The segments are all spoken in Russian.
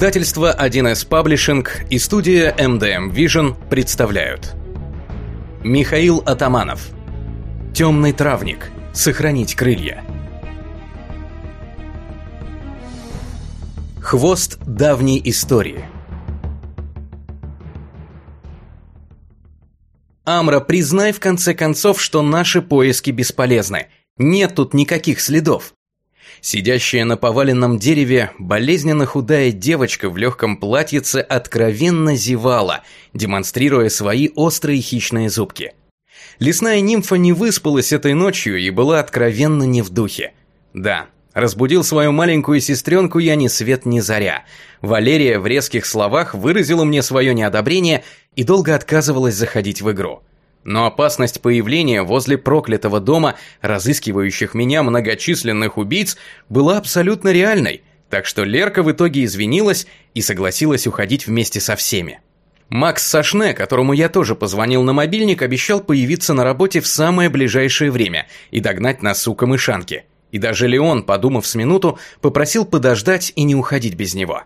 Издательство 1С Паблишинг и студия MDM Vision представляют Михаил Атаманов Темный травник. Сохранить крылья. Хвост давней истории. Амра, признай в конце концов, что наши поиски бесполезны. Нет тут никаких следов. Сидящая на поваленном дереве, болезненно худая девочка в легком платьице откровенно зевала, демонстрируя свои острые хищные зубки. Лесная нимфа не выспалась этой ночью и была откровенно не в духе. Да, разбудил свою маленькую сестренку я ни свет ни заря. Валерия в резких словах выразила мне свое неодобрение и долго отказывалась заходить в игру. Но опасность появления возле проклятого дома, разыскивающих меня многочисленных убийц, была абсолютно реальной, так что Лерка в итоге извинилась и согласилась уходить вместе со всеми. Макс Сашне, которому я тоже позвонил на мобильник, обещал появиться на работе в самое ближайшее время и догнать нас у камышанки. И даже Леон, подумав с минуту, попросил подождать и не уходить без него.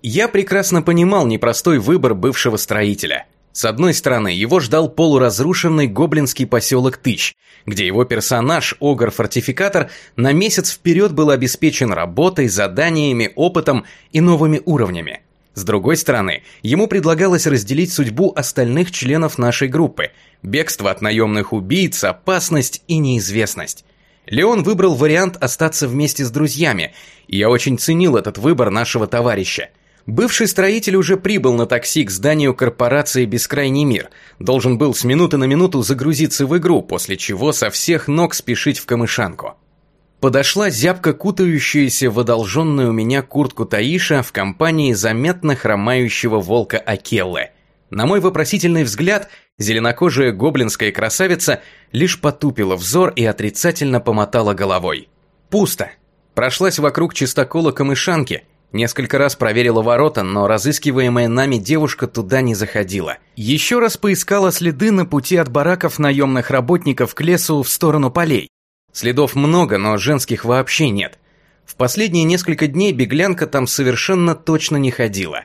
Я прекрасно понимал непростой выбор бывшего строителя – с одной стороны, его ждал полуразрушенный гоблинский поселок Тыч, где его персонаж, Огр-фортификатор, на месяц вперед был обеспечен работой, заданиями, опытом и новыми уровнями. С другой стороны, ему предлагалось разделить судьбу остальных членов нашей группы – бегство от наемных убийц, опасность и неизвестность. Леон выбрал вариант остаться вместе с друзьями, и я очень ценил этот выбор нашего товарища – Бывший строитель уже прибыл на такси к зданию корпорации «Бескрайний мир». Должен был с минуты на минуту загрузиться в игру, после чего со всех ног спешить в камышанку. Подошла зябко кутающаяся в одолженную у меня куртку Таиша в компании заметно хромающего волка Акеллы. На мой вопросительный взгляд, зеленокожая гоблинская красавица лишь потупила взор и отрицательно помотала головой. Пусто. Прошлась вокруг чистокола камышанки – Несколько раз проверила ворота, но разыскиваемая нами девушка туда не заходила. Еще раз поискала следы на пути от бараков наемных работников к лесу в сторону полей. Следов много, но женских вообще нет. В последние несколько дней беглянка там совершенно точно не ходила.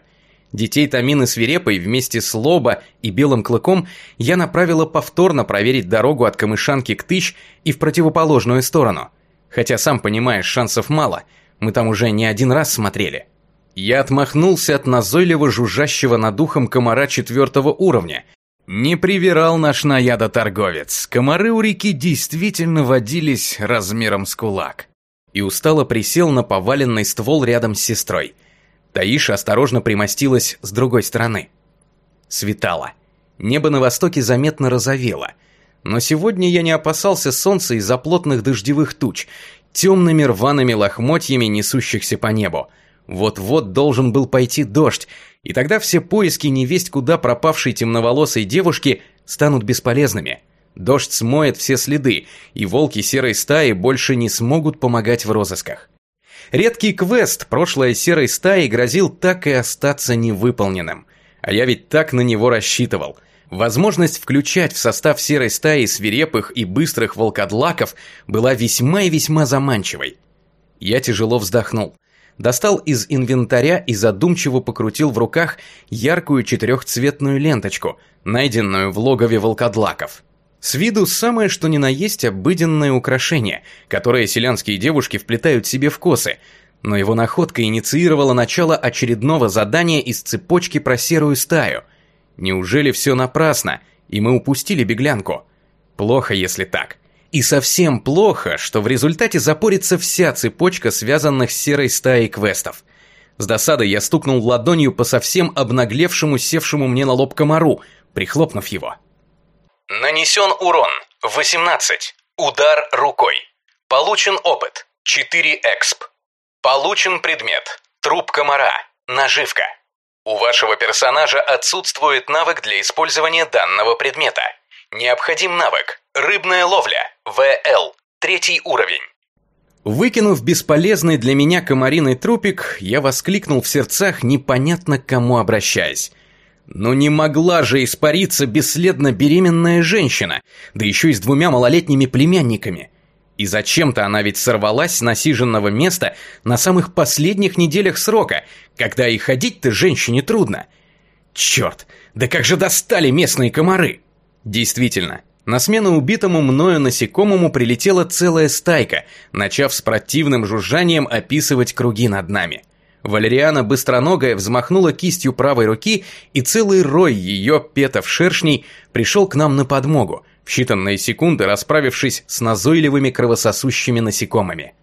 Детей Тамины Свирепой вместе с Лоба и Белым Клыком я направила повторно проверить дорогу от Камышанки к Тыщ и в противоположную сторону. Хотя, сам понимаешь, шансов мало – мы там уже не один раз смотрели. Я отмахнулся от назойливо жужжащего над ухом комара четвертого уровня. Не привирал наш наядоторговец. Комары у реки действительно водились размером с кулак. И устало присел на поваленный ствол рядом с сестрой. Таиша осторожно примостилась с другой стороны. Светало. Небо на востоке заметно розовело. Но сегодня я не опасался солнца из-за плотных дождевых туч темными рваными лохмотьями, несущихся по небу. Вот-вот должен был пойти дождь, и тогда все поиски невесть куда пропавшей темноволосой девушки станут бесполезными. Дождь смоет все следы, и волки серой стаи больше не смогут помогать в розысках. Редкий квест прошлой серой стаи грозил так и остаться невыполненным. А я ведь так на него рассчитывал – Возможность включать в состав серой стаи свирепых и быстрых волкодлаков была весьма и весьма заманчивой. Я тяжело вздохнул. Достал из инвентаря и задумчиво покрутил в руках яркую четырехцветную ленточку, найденную в логове волкодлаков. С виду самое что ни на есть обыденное украшение, которое селянские девушки вплетают себе в косы, но его находка инициировала начало очередного задания из цепочки про серую стаю – Неужели все напрасно, и мы упустили беглянку? Плохо, если так. И совсем плохо, что в результате запорится вся цепочка связанных с серой стаей квестов. С досадой я стукнул ладонью по совсем обнаглевшему, севшему мне на лоб комару, прихлопнув его. Нанесен урон 18. Удар рукой. Получен опыт 4 эксп. Получен предмет. Труп комара. Наживка. У вашего персонажа отсутствует навык для использования данного предмета. Необходим навык «Рыбная ловля» ВЛ, третий уровень. Выкинув бесполезный для меня комариный трупик, я воскликнул в сердцах, непонятно к кому обращаясь. Но не могла же испариться бесследно беременная женщина, да еще и с двумя малолетними племянниками. И зачем-то она ведь сорвалась с насиженного места на самых последних неделях срока, когда и ходить-то женщине трудно. Черт, да как же достали местные комары! Действительно, на смену убитому мною насекомому прилетела целая стайка, начав с противным жужжанием описывать круги над нами. Валериана быстроногая взмахнула кистью правой руки, и целый рой ее петов-шершней пришел к нам на подмогу, в считанные секунды расправившись с назойливыми кровососущими насекомыми.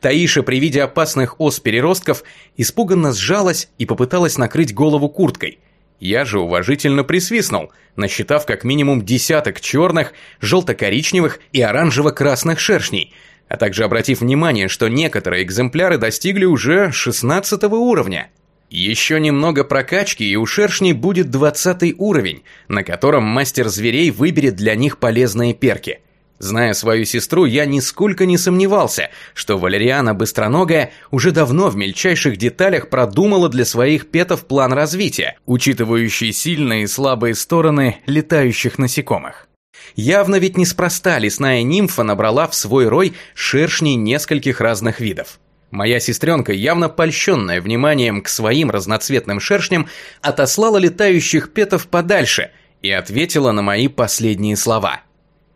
Таиша при виде опасных ос-переростков испуганно сжалась и попыталась накрыть голову курткой. Я же уважительно присвистнул, насчитав как минимум десяток черных, желто-коричневых и оранжево-красных шершней, а также обратив внимание, что некоторые экземпляры достигли уже 16 уровня. Еще немного прокачки, и у шершней будет 20 уровень, на котором мастер зверей выберет для них полезные перки. Зная свою сестру, я нисколько не сомневался, что Валериана Быстроногая уже давно в мельчайших деталях продумала для своих петов план развития, учитывающий сильные и слабые стороны летающих насекомых. Явно ведь неспроста лесная нимфа набрала в свой рой шершней нескольких разных видов. Моя сестренка, явно польщенная вниманием к своим разноцветным шершням, отослала летающих петов подальше и ответила на мои последние слова.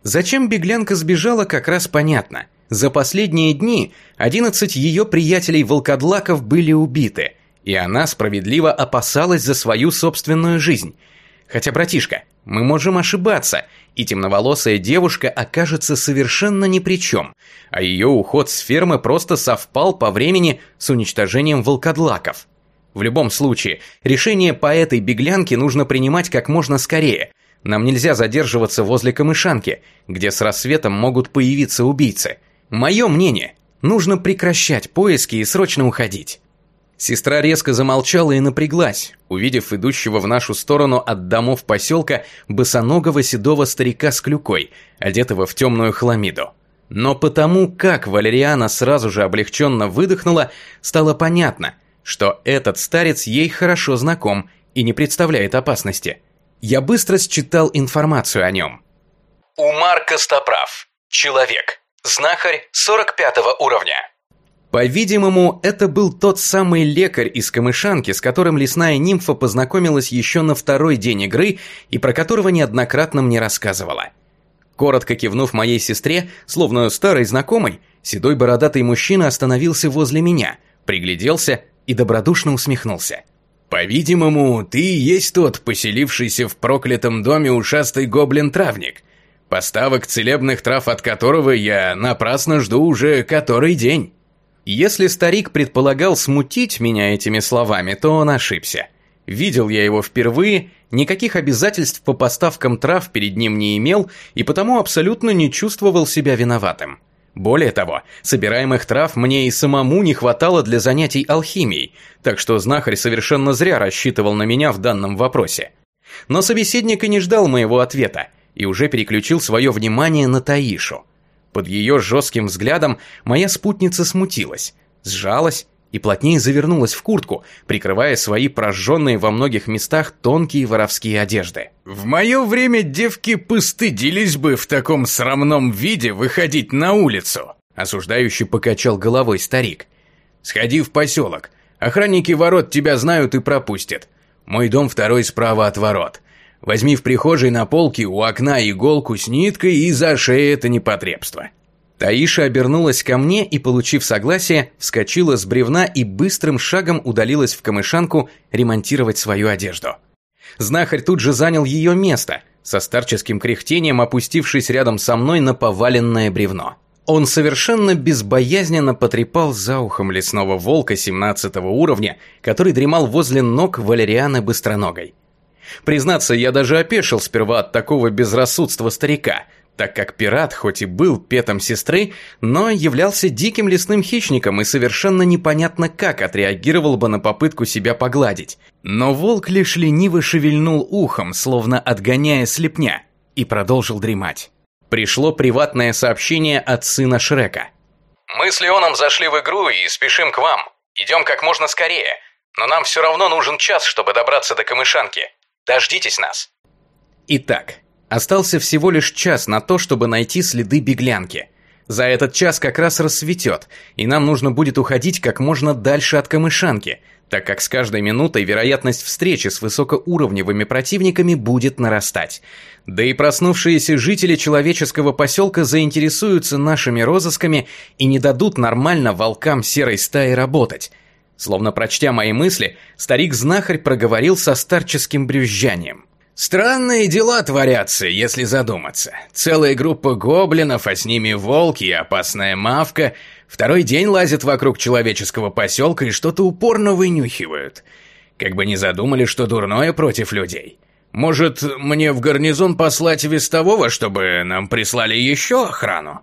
Зачем беглянка сбежала, как раз понятно. За последние дни 11 ее приятелей-волкодлаков были убиты, и она справедливо опасалась за свою собственную жизнь. Хотя, братишка, мы можем ошибаться, и темноволосая девушка окажется совершенно ни при чем, а ее уход с фермы просто совпал по времени с уничтожением волкодлаков. В любом случае, решение по этой беглянке нужно принимать как можно скорее. Нам нельзя задерживаться возле камышанки, где с рассветом могут появиться убийцы. Мое мнение, нужно прекращать поиски и срочно уходить. Сестра резко замолчала и напряглась, увидев идущего в нашу сторону от домов поселка босоногого седого старика с клюкой, одетого в темную хламиду. Но потому, как Валериана сразу же облегченно выдохнула, стало понятно, что этот старец ей хорошо знаком и не представляет опасности. Я быстро считал информацию о нем. Умар Костоправ. Человек. Знахарь 45 уровня. По-видимому, это был тот самый лекарь из Камышанки, с которым лесная нимфа познакомилась еще на второй день игры и про которого неоднократно мне рассказывала. Коротко кивнув моей сестре, словно старой знакомой, седой бородатый мужчина остановился возле меня, пригляделся и добродушно усмехнулся. «По-видимому, ты и есть тот, поселившийся в проклятом доме ушастый гоблин-травник, поставок целебных трав от которого я напрасно жду уже который день». Если старик предполагал смутить меня этими словами, то он ошибся. Видел я его впервые, никаких обязательств по поставкам трав перед ним не имел и потому абсолютно не чувствовал себя виноватым. Более того, собираемых трав мне и самому не хватало для занятий алхимией, так что знахарь совершенно зря рассчитывал на меня в данном вопросе. Но собеседник и не ждал моего ответа и уже переключил свое внимание на Таишу. Под ее жестким взглядом моя спутница смутилась, сжалась и плотнее завернулась в куртку, прикрывая свои прожженные во многих местах тонкие воровские одежды. «В мое время девки постыдились бы в таком срамном виде выходить на улицу», осуждающий покачал головой старик. «Сходи в поселок. Охранники ворот тебя знают и пропустят. Мой дом второй справа от ворот. Возьми в прихожей на полке у окна иголку с ниткой и зашей это непотребство». Таиша обернулась ко мне и, получив согласие, вскочила с бревна и быстрым шагом удалилась в камышанку ремонтировать свою одежду. Знахарь тут же занял ее место, со старческим кряхтением опустившись рядом со мной на поваленное бревно. Он совершенно безбоязненно потрепал за ухом лесного волка 17 уровня, который дремал возле ног Валерианы Быстроногой. Признаться, я даже опешил сперва от такого безрассудства старика, так как пират хоть и был петом сестры, но являлся диким лесным хищником и совершенно непонятно как отреагировал бы на попытку себя погладить. Но волк лишь лениво шевельнул ухом, словно отгоняя слепня, и продолжил дремать. Пришло приватное сообщение от сына Шрека. «Мы с Леоном зашли в игру и спешим к вам. Идем как можно скорее, но нам все равно нужен час, чтобы добраться до Камышанки. Дождитесь нас. Итак, остался всего лишь час на то, чтобы найти следы беглянки. За этот час как раз рассветет, и нам нужно будет уходить как можно дальше от камышанки, так как с каждой минутой вероятность встречи с высокоуровневыми противниками будет нарастать. Да и проснувшиеся жители человеческого поселка заинтересуются нашими розысками и не дадут нормально волкам серой стаи работать. Словно прочтя мои мысли, старик-знахарь проговорил со старческим брюзжанием. Странные дела творятся, если задуматься. Целая группа гоблинов, а с ними волки и опасная мавка, второй день лазят вокруг человеческого поселка и что-то упорно вынюхивают. Как бы не задумали, что дурное против людей. Может, мне в гарнизон послать вестового, чтобы нам прислали еще охрану?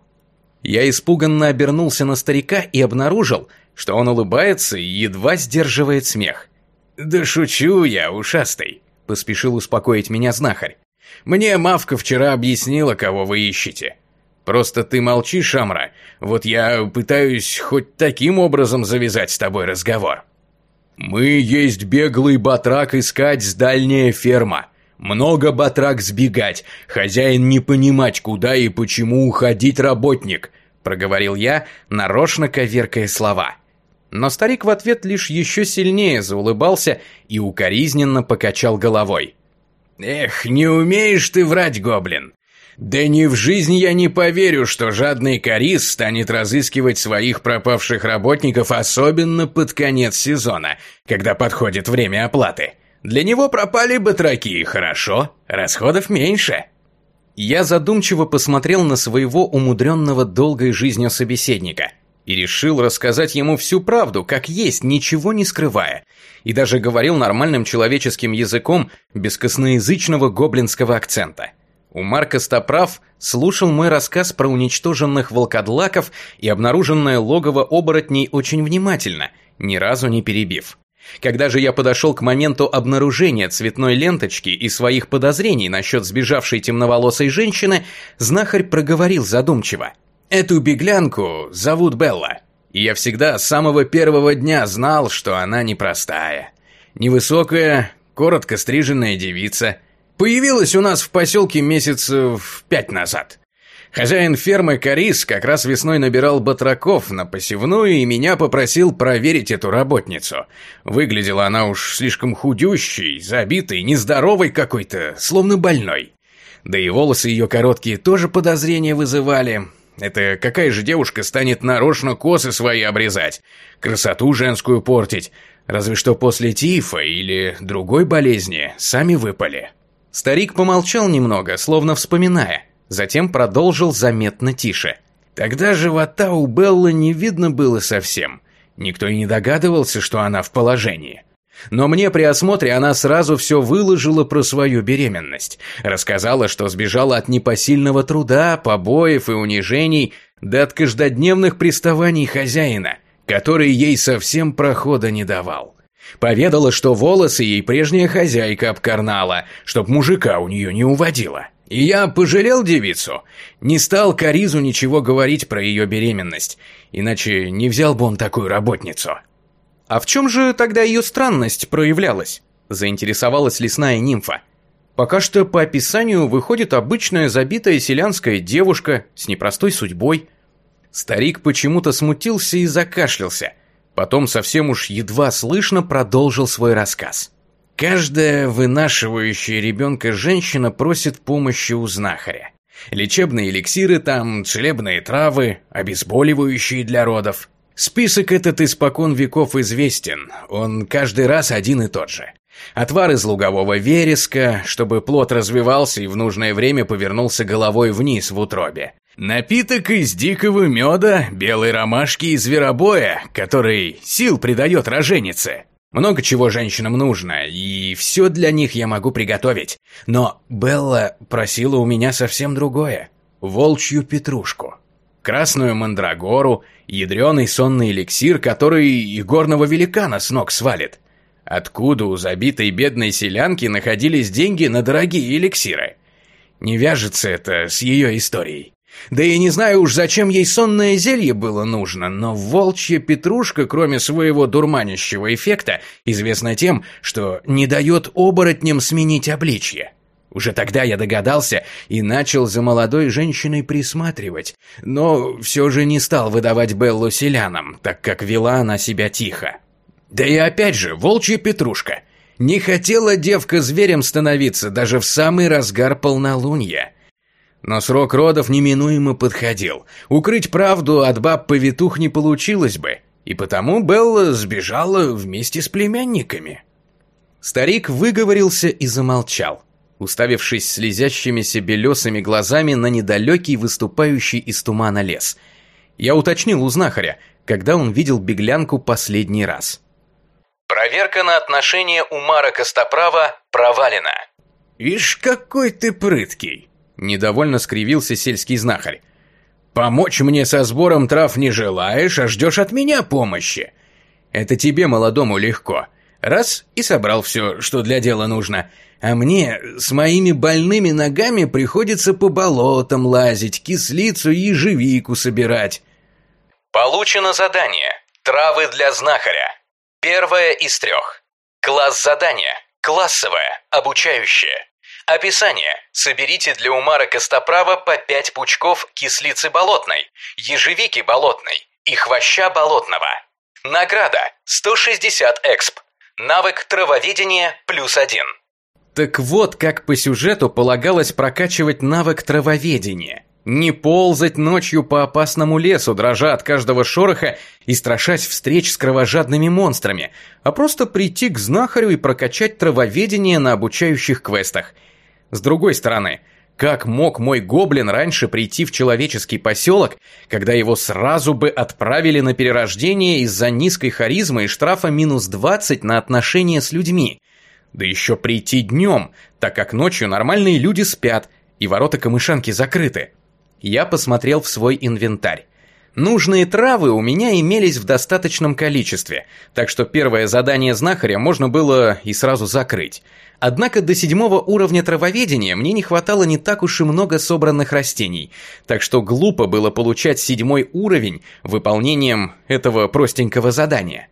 Я испуганно обернулся на старика и обнаружил, что он улыбается и едва сдерживает смех. «Да шучу я, ушастый. — поспешил успокоить меня знахарь. «Мне Мавка вчера объяснила, кого вы ищете. Просто ты молчишь, Амра, вот я пытаюсь хоть таким образом завязать с тобой разговор». «Мы есть беглый батрак искать с дальняя ферма. Много батрак сбегать, хозяин не понимать, куда и почему уходить работник», проговорил я, нарочно коверкая слова. Но старик в ответ лишь еще сильнее заулыбался и укоризненно покачал головой. «Эх, не умеешь ты врать, гоблин! Да ни в жизни я не поверю, что жадный Карис станет разыскивать своих пропавших работников, особенно под конец сезона, когда подходит время оплаты. Для него пропали батраки, хорошо, расходов меньше». Я задумчиво посмотрел на своего умудренного долгой жизнью собеседника – и решил рассказать ему всю правду, как есть, ничего не скрывая. И даже говорил нормальным человеческим языком, без косноязычного гоблинского акцента. У Марка Стоправ слушал мой рассказ про уничтоженных волкодлаков и обнаруженное логово оборотней очень внимательно, ни разу не перебив. Когда же я подошел к моменту обнаружения цветной ленточки и своих подозрений насчет сбежавшей темноволосой женщины, знахарь проговорил задумчиво – Эту беглянку зовут Белла, и я всегда с самого первого дня знал, что она непростая. Невысокая, коротко стриженная девица. Появилась у нас в поселке месяцев пять назад. Хозяин фермы Карис как раз весной набирал батраков на посевную и меня попросил проверить эту работницу. Выглядела она уж слишком худющей, забитой, нездоровой какой-то, словно больной. Да и волосы ее короткие тоже подозрения вызывали. Это какая же девушка станет нарочно косы свои обрезать, красоту женскую портить, разве что после тифа или другой болезни сами выпали. Старик помолчал немного, словно вспоминая, затем продолжил заметно тише. Тогда живота у Беллы не видно было совсем. Никто и не догадывался, что она в положении. Но мне при осмотре она сразу все выложила про свою беременность. Рассказала, что сбежала от непосильного труда, побоев и унижений, да от каждодневных приставаний хозяина, который ей совсем прохода не давал. Поведала, что волосы ей прежняя хозяйка обкарнала, чтоб мужика у нее не уводила. И я пожалел девицу, не стал Каризу ничего говорить про ее беременность, иначе не взял бы он такую работницу. «А в чем же тогда ее странность проявлялась?» – заинтересовалась лесная нимфа. «Пока что по описанию выходит обычная забитая селянская девушка с непростой судьбой». Старик почему-то смутился и закашлялся. Потом совсем уж едва слышно продолжил свой рассказ. «Каждая вынашивающая ребенка женщина просит помощи у знахаря. Лечебные эликсиры там, целебные травы, обезболивающие для родов. Список этот испокон веков известен, он каждый раз один и тот же. Отвар из лугового вереска, чтобы плод развивался и в нужное время повернулся головой вниз в утробе. Напиток из дикого меда, белой ромашки и зверобоя, который сил придает роженице. Много чего женщинам нужно, и все для них я могу приготовить. Но Белла просила у меня совсем другое. Волчью петрушку красную мандрагору, ядреный сонный эликсир, который и горного великана с ног свалит. Откуда у забитой бедной селянки находились деньги на дорогие эликсиры? Не вяжется это с ее историей. Да и не знаю уж, зачем ей сонное зелье было нужно, но волчья петрушка, кроме своего дурманящего эффекта, известна тем, что не дает оборотням сменить обличье. Уже тогда я догадался и начал за молодой женщиной присматривать, но все же не стал выдавать Беллу селянам, так как вела она себя тихо. Да и опять же, волчья петрушка. Не хотела девка зверем становиться даже в самый разгар полнолуния. Но срок родов неминуемо подходил. Укрыть правду от баб-повитух не получилось бы, и потому Белла сбежала вместе с племянниками. Старик выговорился и замолчал уставившись слезящимися белесыми глазами на недалекий выступающий из тумана лес. Я уточнил у знахаря, когда он видел беглянку последний раз. Проверка на отношение Умара Костоправа провалена. «Ишь, какой ты прыткий!» – недовольно скривился сельский знахарь. «Помочь мне со сбором трав не желаешь, а ждешь от меня помощи. Это тебе, молодому, легко. Раз – и собрал все, что для дела нужно – а мне с моими больными ногами приходится по болотам лазить, кислицу и ежевику собирать. Получено задание. Травы для знахаря. Первое из трех. Класс задания. Классовое, обучающее. Описание. Соберите для Умара Костоправа по 5 пучков кислицы болотной, ежевики болотной и хвоща болотного. Награда 160 эксп. Навык травоведения плюс один. Так вот, как по сюжету полагалось прокачивать навык травоведения. Не ползать ночью по опасному лесу, дрожа от каждого шороха и страшась встреч с кровожадными монстрами, а просто прийти к знахарю и прокачать травоведение на обучающих квестах. С другой стороны, как мог мой гоблин раньше прийти в человеческий поселок, когда его сразу бы отправили на перерождение из-за низкой харизмы и штрафа минус 20 на отношения с людьми? Да еще прийти днем, так как ночью нормальные люди спят, и ворота камышанки закрыты. Я посмотрел в свой инвентарь. Нужные травы у меня имелись в достаточном количестве, так что первое задание знахаря можно было и сразу закрыть. Однако до седьмого уровня травоведения мне не хватало не так уж и много собранных растений, так что глупо было получать седьмой уровень выполнением этого простенького задания.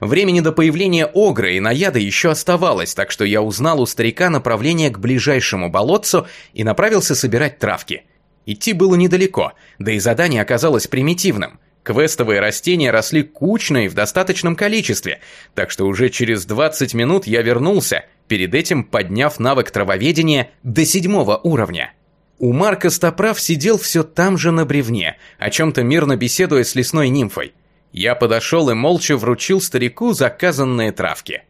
Времени до появления Огра и Наяда еще оставалось, так что я узнал у старика направление к ближайшему болотцу и направился собирать травки. Идти было недалеко, да и задание оказалось примитивным. Квестовые растения росли кучно и в достаточном количестве, так что уже через 20 минут я вернулся, перед этим подняв навык травоведения до седьмого уровня. У Марка Стоправ сидел все там же на бревне, о чем-то мирно беседуя с лесной нимфой. Я подошел и молча вручил старику заказанные травки.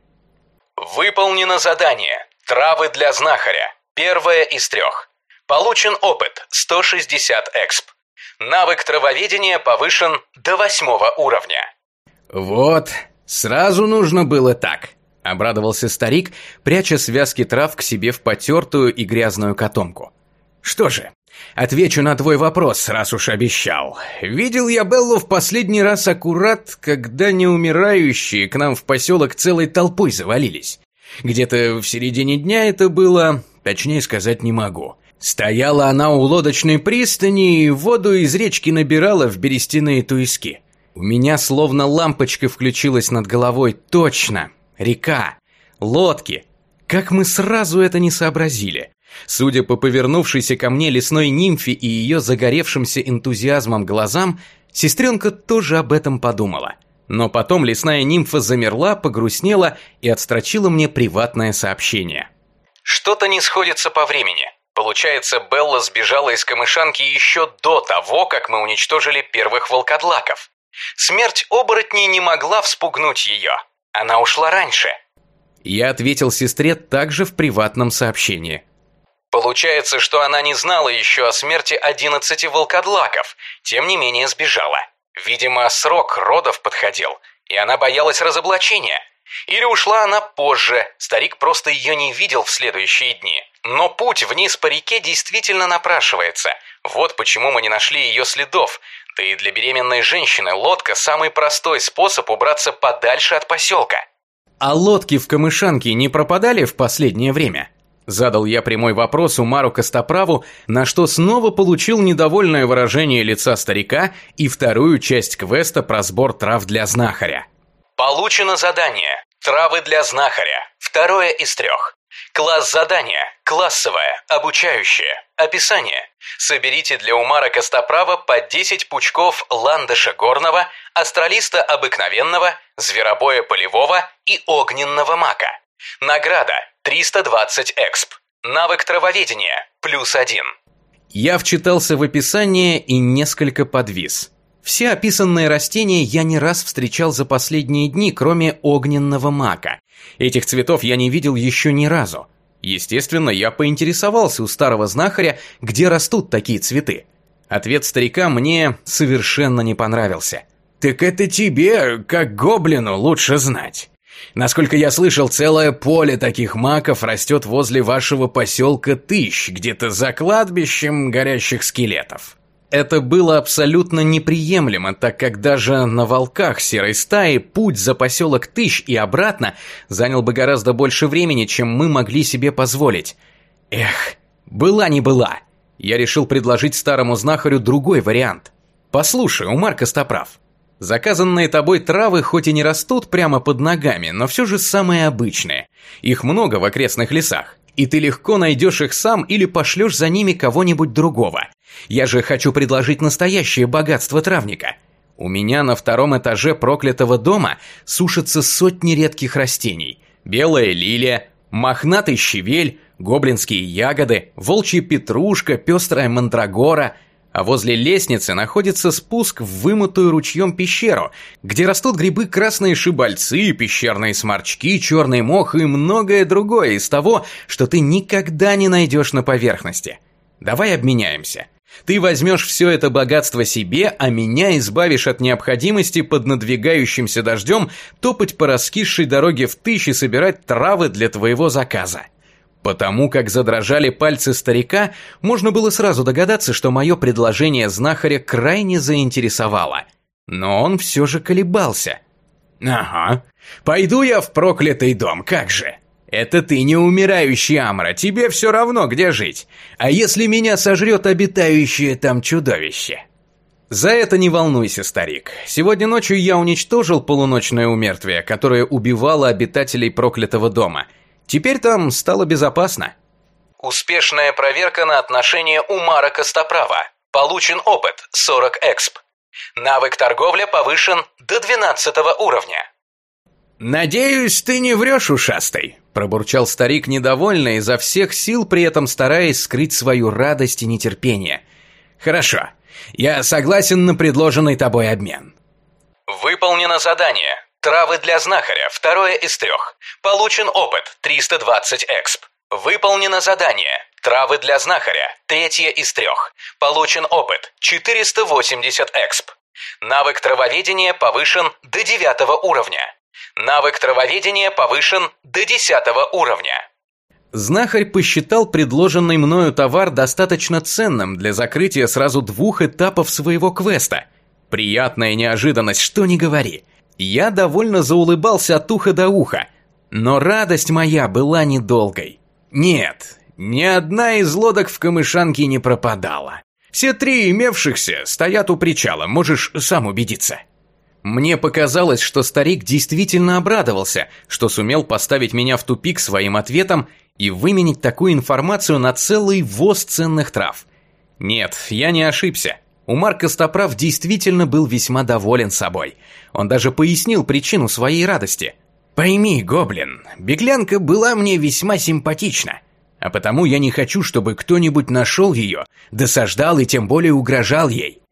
Выполнено задание. Травы для знахаря. Первое из трех. Получен опыт 160 эксп. Навык травоведения повышен до восьмого уровня. Вот, сразу нужно было так. Обрадовался старик, пряча связки трав к себе в потертую и грязную котомку. Что же, Отвечу на твой вопрос, раз уж обещал. Видел я Беллу в последний раз аккурат, когда неумирающие к нам в поселок целой толпой завалились. Где-то в середине дня это было, точнее сказать не могу. Стояла она у лодочной пристани и воду из речки набирала в берестяные туиски. У меня словно лампочка включилась над головой. Точно! Река! Лодки! Как мы сразу это не сообразили? Судя по повернувшейся ко мне лесной нимфе и ее загоревшимся энтузиазмом глазам, сестренка тоже об этом подумала. Но потом лесная нимфа замерла, погрустнела и отстрочила мне приватное сообщение. «Что-то не сходится по времени. Получается, Белла сбежала из камышанки еще до того, как мы уничтожили первых волкодлаков. Смерть оборотней не могла вспугнуть ее. Она ушла раньше». Я ответил сестре также в приватном сообщении. Получается, что она не знала еще о смерти одиннадцати волкодлаков, тем не менее сбежала. Видимо, срок родов подходил, и она боялась разоблачения. Или ушла она позже, старик просто ее не видел в следующие дни. Но путь вниз по реке действительно напрашивается. Вот почему мы не нашли ее следов. Да и для беременной женщины лодка – самый простой способ убраться подальше от поселка. А лодки в Камышанке не пропадали в последнее время? Задал я прямой вопрос Умару Костоправу, на что снова получил недовольное выражение лица старика и вторую часть квеста про сбор трав для знахаря. Получено задание. Травы для знахаря. Второе из трех. Класс задания. Классовое. Обучающее. Описание. Соберите для Умара Костоправа по 10 пучков ландыша горного, астралиста обыкновенного, зверобоя полевого и огненного мака. Награда 320 эксп. Навык травоведения плюс один. Я вчитался в описание и несколько подвис. Все описанные растения я не раз встречал за последние дни, кроме огненного мака. Этих цветов я не видел еще ни разу. Естественно, я поинтересовался у старого знахаря, где растут такие цветы. Ответ старика мне совершенно не понравился. «Так это тебе, как гоблину, лучше знать. Насколько я слышал, целое поле таких маков растет возле вашего поселка Тыщ, где-то за кладбищем горящих скелетов». Это было абсолютно неприемлемо, так как даже на волках серой стаи путь за поселок Тыщ и обратно занял бы гораздо больше времени, чем мы могли себе позволить. Эх, была не была. Я решил предложить старому знахарю другой вариант. Послушай, Умар Костоправ, заказанные тобой травы хоть и не растут прямо под ногами, но все же самые обычные. Их много в окрестных лесах и ты легко найдешь их сам или пошлешь за ними кого-нибудь другого. Я же хочу предложить настоящее богатство травника. У меня на втором этаже проклятого дома сушатся сотни редких растений. Белая лилия, мохнатый щавель, гоблинские ягоды, волчья петрушка, пестрая мандрагора – а возле лестницы находится спуск в вымытую ручьем пещеру, где растут грибы красные шибальцы, пещерные сморчки, черный мох и многое другое из того, что ты никогда не найдешь на поверхности. Давай обменяемся. Ты возьмешь все это богатство себе, а меня избавишь от необходимости под надвигающимся дождем топать по раскисшей дороге в тысячи собирать травы для твоего заказа. Потому как задрожали пальцы старика, можно было сразу догадаться, что мое предложение знахаря крайне заинтересовало. Но он все же колебался. «Ага, пойду я в проклятый дом, как же!» «Это ты не умирающий Амра, тебе все равно, где жить. А если меня сожрет обитающее там чудовище?» «За это не волнуйся, старик. Сегодня ночью я уничтожил полуночное умертвие, которое убивало обитателей проклятого дома – Теперь там стало безопасно. Успешная проверка на отношение Умара Костоправа. Получен опыт 40 эксп. Навык торговля повышен до 12 уровня. «Надеюсь, ты не врешь, ушастый», – пробурчал старик недовольно, изо всех сил при этом стараясь скрыть свою радость и нетерпение. «Хорошо, я согласен на предложенный тобой обмен». Выполнено задание. Травы для знахаря, второе из трех. Получен опыт, 320 эксп. Выполнено задание. Травы для знахаря, третье из трех. Получен опыт, 480 эксп. Навык травоведения повышен до девятого уровня. Навык травоведения повышен до десятого уровня. Знахарь посчитал предложенный мною товар достаточно ценным для закрытия сразу двух этапов своего квеста. Приятная неожиданность, что не говори. Я довольно заулыбался от уха до уха, но радость моя была недолгой. Нет, ни одна из лодок в Камышанке не пропадала. Все три имевшихся стоят у причала, можешь сам убедиться. Мне показалось, что старик действительно обрадовался, что сумел поставить меня в тупик своим ответом и выменить такую информацию на целый воз ценных трав. Нет, я не ошибся. Умар Костоправ действительно был весьма доволен собой. Он даже пояснил причину своей радости. «Пойми, гоблин, беглянка была мне весьма симпатична, а потому я не хочу, чтобы кто-нибудь нашел ее, досаждал и тем более угрожал ей.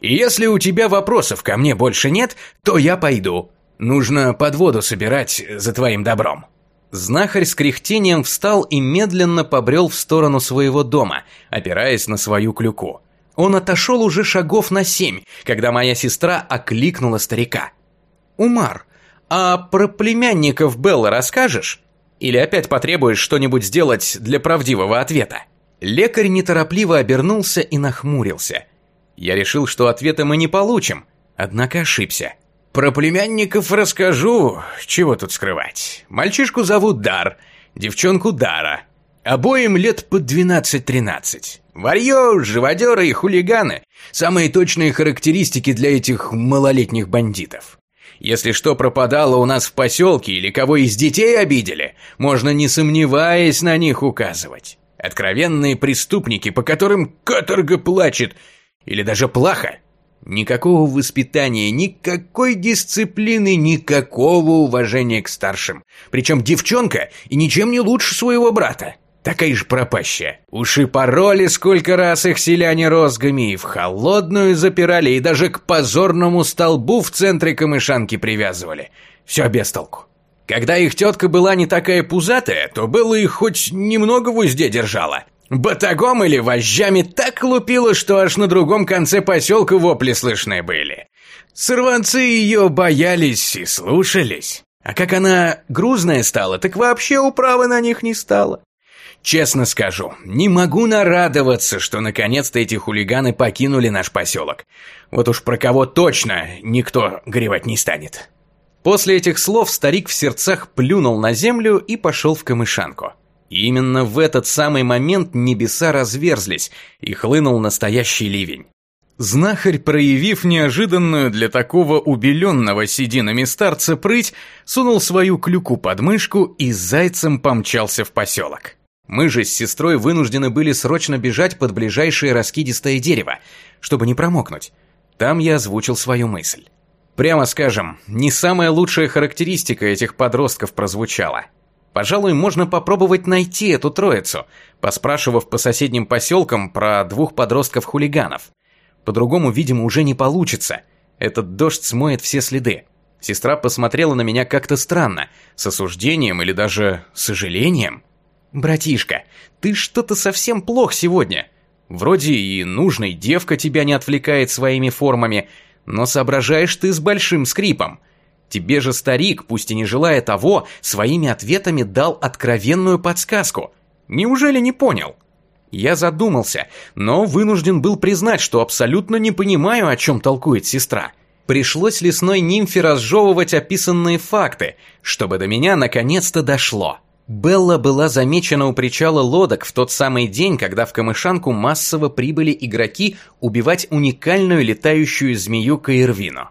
И если у тебя вопросов ко мне больше нет, то я пойду. Нужно подводу собирать за твоим добром». Знахарь с кряхтением встал и медленно побрел в сторону своего дома, опираясь на свою клюку. Он отошел уже шагов на семь, когда моя сестра окликнула старика. «Умар, а про племянников Беллы расскажешь? Или опять потребуешь что-нибудь сделать для правдивого ответа?» Лекарь неторопливо обернулся и нахмурился. Я решил, что ответа мы не получим, однако ошибся. «Про племянников расскажу, чего тут скрывать. Мальчишку зовут Дар, девчонку Дара. Обоим лет по 12-13. Варьё, живодеры и хулиганы – самые точные характеристики для этих малолетних бандитов. Если что пропадало у нас в поселке или кого из детей обидели, можно не сомневаясь на них указывать. Откровенные преступники, по которым каторга плачет, или даже плаха. Никакого воспитания, никакой дисциплины, никакого уважения к старшим. Причем девчонка и ничем не лучше своего брата. Такая же пропащая. Уши пороли, сколько раз их селяне розгами, и в холодную запирали, и даже к позорному столбу в центре камышанки привязывали. Все без толку. Когда их тетка была не такая пузатая, то было их хоть немного в узде держала. Батагом или вожжами так лупило, что аж на другом конце поселка вопли слышны были. Сорванцы ее боялись и слушались. А как она грузная стала, так вообще управы на них не стало. Честно скажу, не могу нарадоваться, что наконец-то эти хулиганы покинули наш поселок. Вот уж про кого точно никто горевать не станет. После этих слов старик в сердцах плюнул на землю и пошел в камышанку. И именно в этот самый момент небеса разверзлись, и хлынул настоящий ливень. Знахарь, проявив неожиданную для такого убеленного сединами старца прыть, сунул свою клюку под мышку и зайцем помчался в поселок. Мы же с сестрой вынуждены были срочно бежать под ближайшее раскидистое дерево, чтобы не промокнуть. Там я озвучил свою мысль. Прямо скажем, не самая лучшая характеристика этих подростков прозвучала. Пожалуй, можно попробовать найти эту троицу, поспрашивав по соседним поселкам про двух подростков-хулиганов. По-другому, видимо, уже не получится. Этот дождь смоет все следы. Сестра посмотрела на меня как-то странно, с осуждением или даже сожалением. «Братишка, ты что-то совсем плох сегодня. Вроде и нужной девка тебя не отвлекает своими формами, но соображаешь ты с большим скрипом. Тебе же старик, пусть и не желая того, своими ответами дал откровенную подсказку. Неужели не понял? Я задумался, но вынужден был признать, что абсолютно не понимаю, о чем толкует сестра. Пришлось лесной нимфе разжевывать описанные факты, чтобы до меня наконец-то дошло. Белла была замечена у причала лодок в тот самый день, когда в Камышанку массово прибыли игроки убивать уникальную летающую змею Каирвину.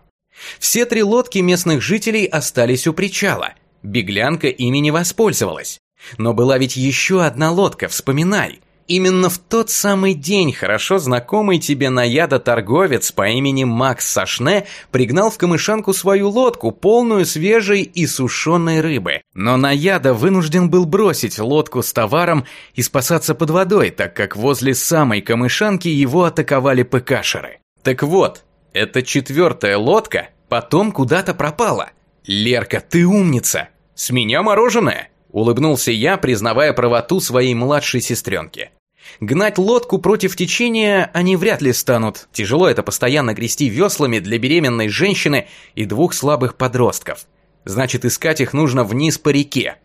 Все три лодки местных жителей остались у причала. Беглянка ими не воспользовалась. Но была ведь еще одна лодка, вспоминай. Именно в тот самый день хорошо знакомый тебе наяда торговец по имени Макс Сашне пригнал в Камышанку свою лодку, полную свежей и сушеной рыбы. Но наяда вынужден был бросить лодку с товаром и спасаться под водой, так как возле самой Камышанки его атаковали ПКшеры. Так вот, эта четвертая лодка потом куда-то пропала. Лерка, ты умница! С меня мороженое! Улыбнулся я, признавая правоту своей младшей сестренки. Гнать лодку против течения они вряд ли станут. Тяжело это постоянно грести веслами для беременной женщины и двух слабых подростков. Значит, искать их нужно вниз по реке.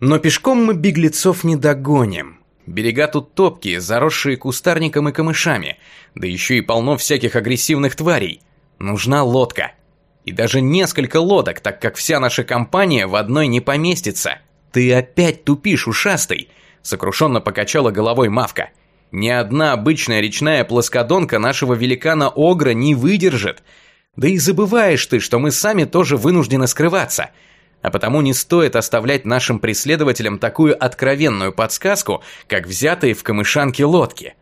Но пешком мы беглецов не догоним. Берега тут топкие, заросшие кустарником и камышами, да еще и полно всяких агрессивных тварей. Нужна лодка. И даже несколько лодок, так как вся наша компания в одной не поместится. Ты опять тупишь, ушастый. Сокрушенно покачала головой Мавка. Ни одна обычная речная плоскодонка нашего великана Огра не выдержит. Да и забываешь ты, что мы сами тоже вынуждены скрываться. А потому не стоит оставлять нашим преследователям такую откровенную подсказку, как взятые в камышанке лодки.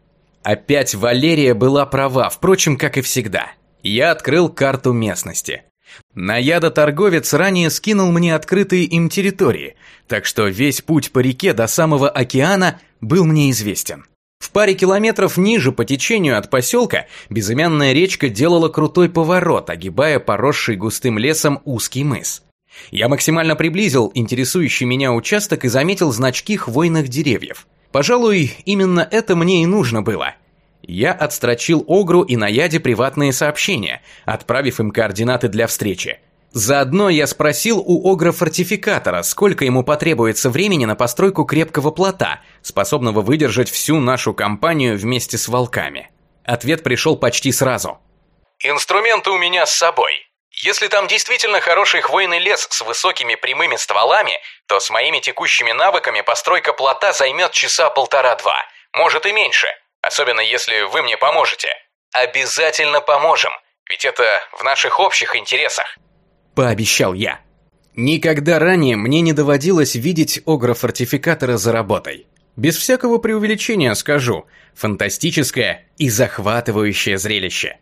Опять Валерия была права, впрочем, как и всегда. Я открыл карту местности. Наяда-торговец ранее скинул мне открытые им территории, так что весь путь по реке до самого океана был мне известен. В паре километров ниже по течению от поселка безымянная речка делала крутой поворот, огибая поросший густым лесом узкий мыс. Я максимально приблизил интересующий меня участок и заметил значки хвойных деревьев. Пожалуй, именно это мне и нужно было – я отстрочил Огру и Наяде приватные сообщения, отправив им координаты для встречи. Заодно я спросил у Огра-фортификатора, сколько ему потребуется времени на постройку крепкого плота, способного выдержать всю нашу компанию вместе с волками. Ответ пришел почти сразу. «Инструменты у меня с собой. Если там действительно хороший хвойный лес с высокими прямыми стволами, то с моими текущими навыками постройка плота займет часа полтора-два, может и меньше. Особенно если вы мне поможете. Обязательно поможем, ведь это в наших общих интересах. пообещал я. Никогда ранее мне не доводилось видеть огра-фортификатора за работой. Без всякого преувеличения скажу, фантастическое и захватывающее зрелище.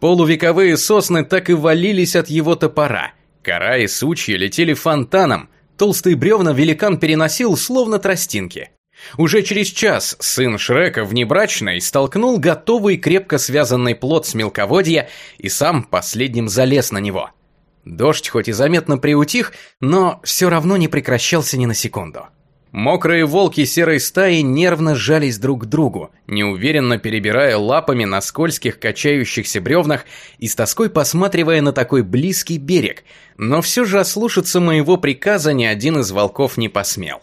Полувековые сосны так и валились от его топора. Кора и сучья летели фонтаном, толстые бревна великан переносил словно тростинки. Уже через час сын Шрека внебрачный столкнул готовый крепко связанный плод с мелководья и сам последним залез на него. Дождь хоть и заметно приутих, но все равно не прекращался ни на секунду. Мокрые волки серой стаи нервно сжались друг к другу, неуверенно перебирая лапами на скользких качающихся бревнах и с тоской посматривая на такой близкий берег, но все же ослушаться моего приказа ни один из волков не посмел.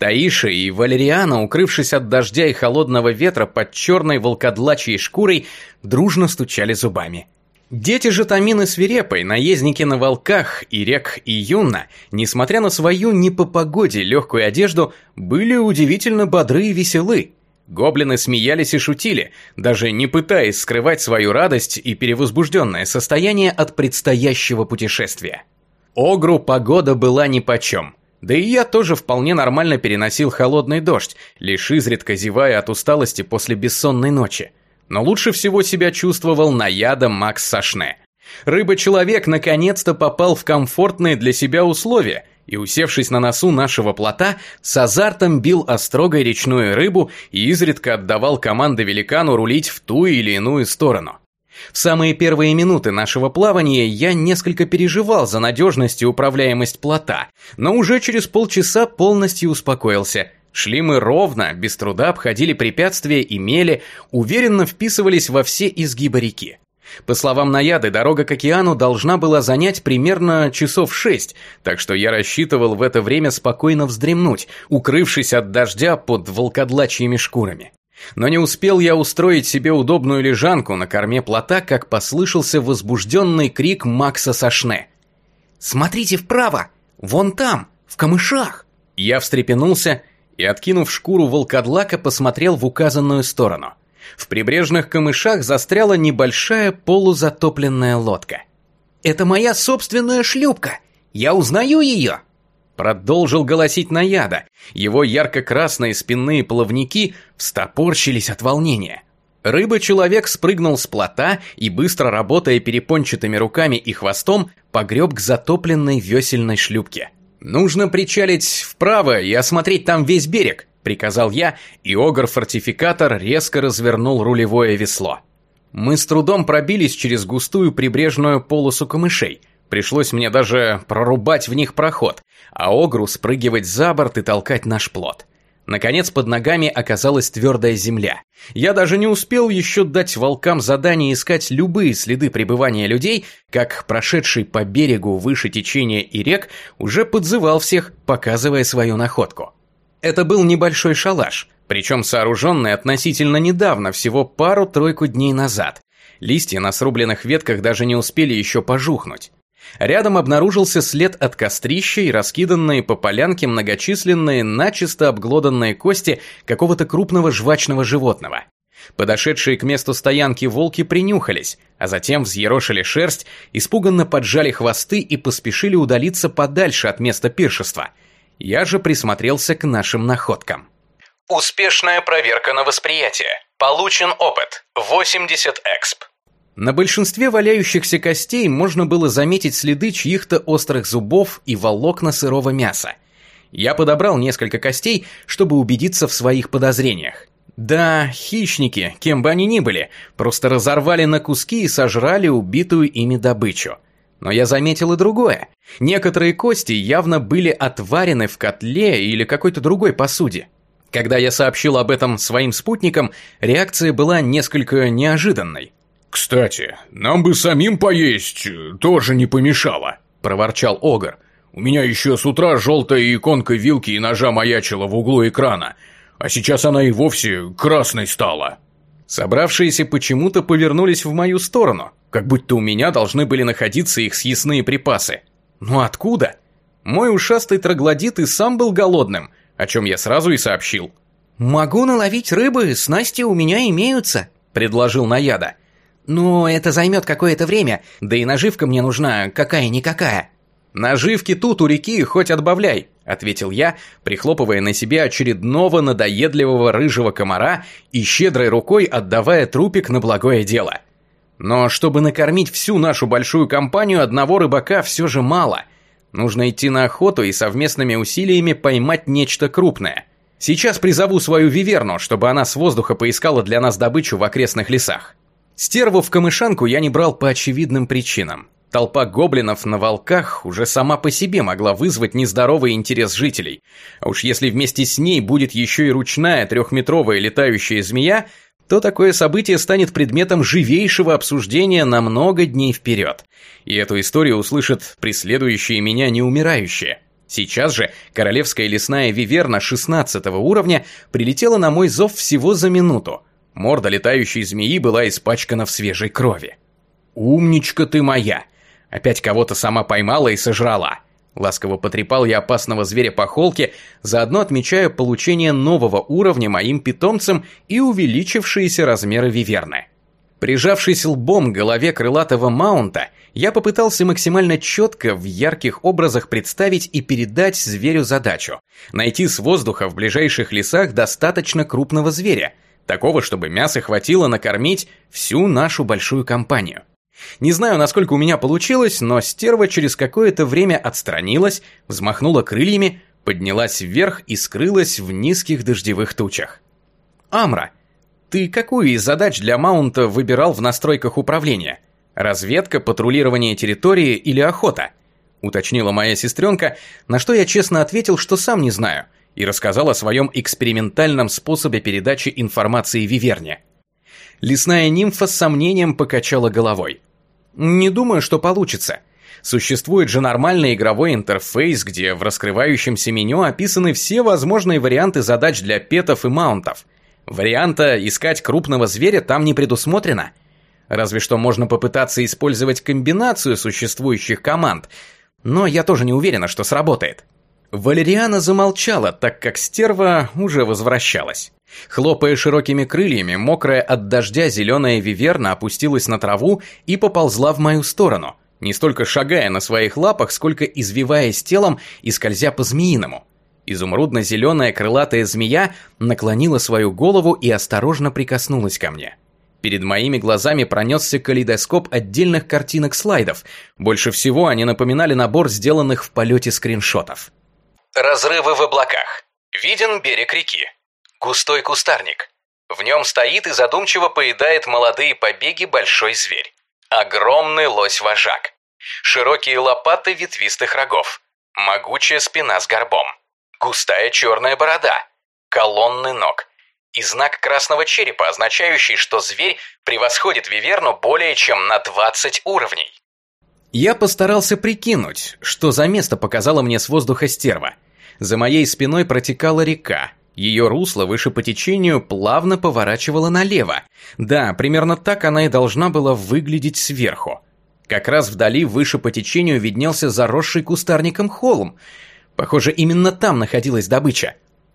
Таиша и Валериана, укрывшись от дождя и холодного ветра под черной волкодлачьей шкурой, дружно стучали зубами. Дети же Тамины свирепой, наездники на волках, и рек и юна, несмотря на свою не по погоде легкую одежду, были удивительно бодры и веселы. Гоблины смеялись и шутили, даже не пытаясь скрывать свою радость и перевозбужденное состояние от предстоящего путешествия. Огру погода была нипочем. Да и я тоже вполне нормально переносил холодный дождь, лишь изредка зевая от усталости после бессонной ночи. Но лучше всего себя чувствовал наядом Макс Сашне. Рыба-человек наконец-то попал в комфортные для себя условия и, усевшись на носу нашего плота, с азартом бил острогой речную рыбу и изредка отдавал команды великану рулить в ту или иную сторону. В самые первые минуты нашего плавания я несколько переживал за надежность и управляемость плота, но уже через полчаса полностью успокоился. Шли мы ровно, без труда обходили препятствия и мели, уверенно вписывались во все изгибы реки. По словам Наяды, дорога к океану должна была занять примерно часов шесть, так что я рассчитывал в это время спокойно вздремнуть, укрывшись от дождя под волкодлачьими шкурами. Но не успел я устроить себе удобную лежанку на корме плота, как послышался возбужденный крик Макса Сашне. «Смотрите вправо! Вон там, в камышах!» Я встрепенулся и, откинув шкуру волкодлака, посмотрел в указанную сторону. В прибрежных камышах застряла небольшая полузатопленная лодка. «Это моя собственная шлюпка! Я узнаю ее!» Продолжил голосить Наяда. Его ярко-красные спинные плавники встопорщились от волнения. Рыба-человек спрыгнул с плота и, быстро работая перепончатыми руками и хвостом, погреб к затопленной весельной шлюпке. «Нужно причалить вправо и осмотреть там весь берег», — приказал я, и огр-фортификатор резко развернул рулевое весло. Мы с трудом пробились через густую прибрежную полосу камышей, Пришлось мне даже прорубать в них проход, а Огру спрыгивать за борт и толкать наш плот. Наконец под ногами оказалась твердая земля. Я даже не успел еще дать волкам задание искать любые следы пребывания людей, как прошедший по берегу выше течения и рек уже подзывал всех, показывая свою находку. Это был небольшой шалаш, причем сооруженный относительно недавно, всего пару-тройку дней назад. Листья на срубленных ветках даже не успели еще пожухнуть. Рядом обнаружился след от кострища и раскиданные по полянке многочисленные, начисто обглоданные кости какого-то крупного жвачного животного. Подошедшие к месту стоянки волки принюхались, а затем взъерошили шерсть, испуганно поджали хвосты и поспешили удалиться подальше от места пиршества. Я же присмотрелся к нашим находкам. Успешная проверка на восприятие. Получен опыт. 80 эксп. На большинстве валяющихся костей можно было заметить следы чьих-то острых зубов и волокна сырого мяса. Я подобрал несколько костей, чтобы убедиться в своих подозрениях. Да, хищники, кем бы они ни были, просто разорвали на куски и сожрали убитую ими добычу. Но я заметил и другое. Некоторые кости явно были отварены в котле или какой-то другой посуде. Когда я сообщил об этом своим спутникам, реакция была несколько неожиданной. «Кстати, нам бы самим поесть тоже не помешало», – проворчал Огр. «У меня еще с утра желтая иконка вилки и ножа маячила в углу экрана, а сейчас она и вовсе красной стала». Собравшиеся почему-то повернулись в мою сторону, как будто у меня должны были находиться их съестные припасы. Ну откуда? Мой ушастый троглодит и сам был голодным, о чем я сразу и сообщил. «Могу наловить рыбы, снасти у меня имеются», – предложил Наяда. «Ну, это займет какое-то время, да и наживка мне нужна какая-никакая». «Наживки тут у реки хоть отбавляй», — ответил я, прихлопывая на себе очередного надоедливого рыжего комара и щедрой рукой отдавая трупик на благое дело. Но чтобы накормить всю нашу большую компанию, одного рыбака все же мало. Нужно идти на охоту и совместными усилиями поймать нечто крупное. Сейчас призову свою виверну, чтобы она с воздуха поискала для нас добычу в окрестных лесах. Стерву в камышанку я не брал по очевидным причинам. Толпа гоблинов на волках уже сама по себе могла вызвать нездоровый интерес жителей. А уж если вместе с ней будет еще и ручная трехметровая летающая змея, то такое событие станет предметом живейшего обсуждения на много дней вперед. И эту историю услышат преследующие меня неумирающие. Сейчас же королевская лесная виверна 16 уровня прилетела на мой зов всего за минуту. Морда летающей змеи была испачкана в свежей крови. «Умничка ты моя!» Опять кого-то сама поймала и сожрала. Ласково потрепал я опасного зверя по холке, заодно отмечая получение нового уровня моим питомцам и увеличившиеся размеры виверны. Прижавшись лбом к голове крылатого маунта, я попытался максимально четко в ярких образах представить и передать зверю задачу. Найти с воздуха в ближайших лесах достаточно крупного зверя, такого, чтобы мяса хватило накормить всю нашу большую компанию. Не знаю, насколько у меня получилось, но стерва через какое-то время отстранилась, взмахнула крыльями, поднялась вверх и скрылась в низких дождевых тучах. «Амра, ты какую из задач для маунта выбирал в настройках управления? Разведка, патрулирование территории или охота?» Уточнила моя сестренка, на что я честно ответил, что сам не знаю, и рассказал о своем экспериментальном способе передачи информации Виверне. Лесная нимфа с сомнением покачала головой. Не думаю, что получится. Существует же нормальный игровой интерфейс, где в раскрывающемся меню описаны все возможные варианты задач для петов и маунтов. Варианта искать крупного зверя там не предусмотрено. Разве что можно попытаться использовать комбинацию существующих команд, но я тоже не уверена, что сработает. Валериана замолчала, так как стерва уже возвращалась. Хлопая широкими крыльями, мокрая от дождя зеленая виверна опустилась на траву и поползла в мою сторону, не столько шагая на своих лапах, сколько извиваясь телом и скользя по-змеиному. Изумрудно-зеленая крылатая змея наклонила свою голову и осторожно прикоснулась ко мне. Перед моими глазами пронесся калейдоскоп отдельных картинок слайдов. Больше всего они напоминали набор сделанных в полете скриншотов. Разрывы в облаках. Виден берег реки. Густой кустарник. В нем стоит и задумчиво поедает молодые побеги большой зверь. Огромный лось-вожак. Широкие лопаты ветвистых рогов. Могучая спина с горбом. Густая черная борода. Колонны ног. И знак красного черепа, означающий, что зверь превосходит Виверну более чем на 20 уровней. Я постарался прикинуть, что за место показала мне с воздуха стерва. За моей спиной протекала река, ее русло выше по течению плавно поворачивало налево. Да, примерно так она и должна была выглядеть сверху. Как раз вдали выше по течению виднелся заросший кустарником холм. Похоже, именно там находилась добыча.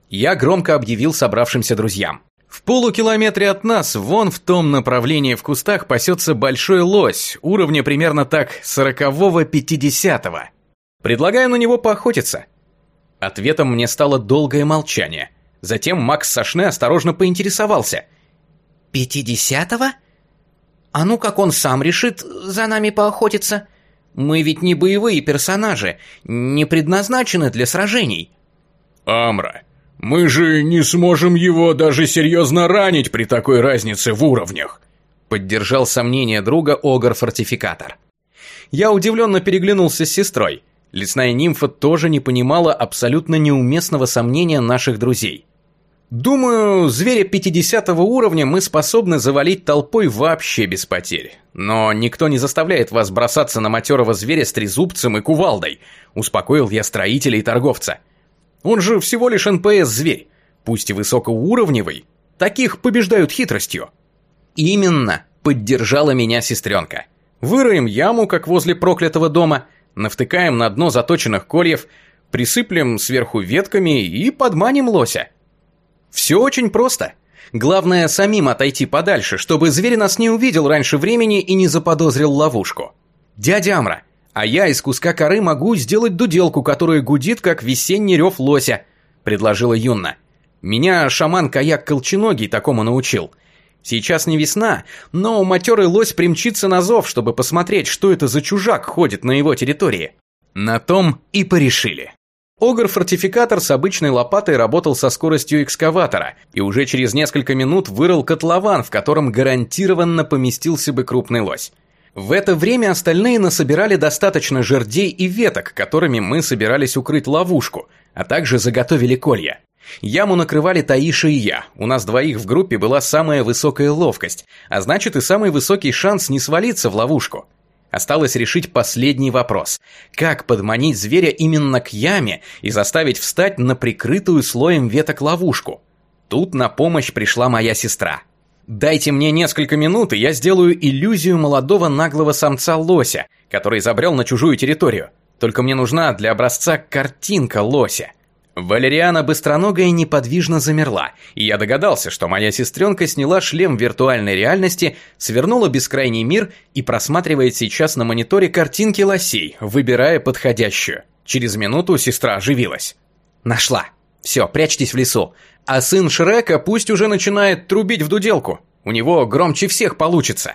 Я громко объявил собравшимся друзьям. В полукилометре от нас, вон в том направлении в кустах, пасется большой лось, уровня примерно так сорокового-пятидесятого. Предлагаю на него поохотиться. Ответом мне стало долгое молчание. Затем Макс Сашне осторожно поинтересовался. «Пятидесятого? А ну как он сам решит за нами поохотиться? Мы ведь не боевые персонажи, не предназначены для сражений». «Амра, мы же не сможем его даже серьезно ранить при такой разнице в уровнях», поддержал сомнение друга Огр-фортификатор. Я удивленно переглянулся с сестрой. Лесная нимфа тоже не понимала абсолютно неуместного сомнения наших друзей. Думаю, зверя 50 уровня мы способны завалить толпой вообще без потерь. Но никто не заставляет вас бросаться на матерого зверя с трезубцем и кувалдой, успокоил я строителя и торговца. Он же всего лишь НПС-зверь, пусть и высокоуровневый. Таких побеждают хитростью. Именно, поддержала меня сестренка. Выроем яму, как возле проклятого дома, навтыкаем на дно заточенных кольев, присыплем сверху ветками и подманим лося. Все очень просто. Главное, самим отойти подальше, чтобы зверь нас не увидел раньше времени и не заподозрил ловушку. Дядя Амра, а я из куска коры могу сделать дуделку, которая гудит, как весенний рев лося», — предложила Юнна. «Меня шаман Каяк Колченогий такому научил. Сейчас не весна, но матерый лось примчится на зов, чтобы посмотреть, что это за чужак ходит на его территории». На том и порешили. Огр-фортификатор с обычной лопатой работал со скоростью экскаватора и уже через несколько минут вырыл котлован, в котором гарантированно поместился бы крупный лось. В это время остальные насобирали достаточно жердей и веток, которыми мы собирались укрыть ловушку, а также заготовили колья. Яму накрывали Таиша и я, у нас двоих в группе была самая высокая ловкость, а значит и самый высокий шанс не свалиться в ловушку. Осталось решить последний вопрос. Как подманить зверя именно к яме и заставить встать на прикрытую слоем веток ловушку? Тут на помощь пришла моя сестра. Дайте мне несколько минут, и я сделаю иллюзию молодого наглого самца лося, который забрел на чужую территорию. Только мне нужна для образца картинка лося. Валериана быстроногая неподвижно замерла, и я догадался, что моя сестренка сняла шлем виртуальной реальности, свернула бескрайний мир и просматривает сейчас на мониторе картинки лосей, выбирая подходящую. Через минуту сестра оживилась. «Нашла. Все, прячьтесь в лесу. А сын Шрека пусть уже начинает трубить в дуделку. У него громче всех получится».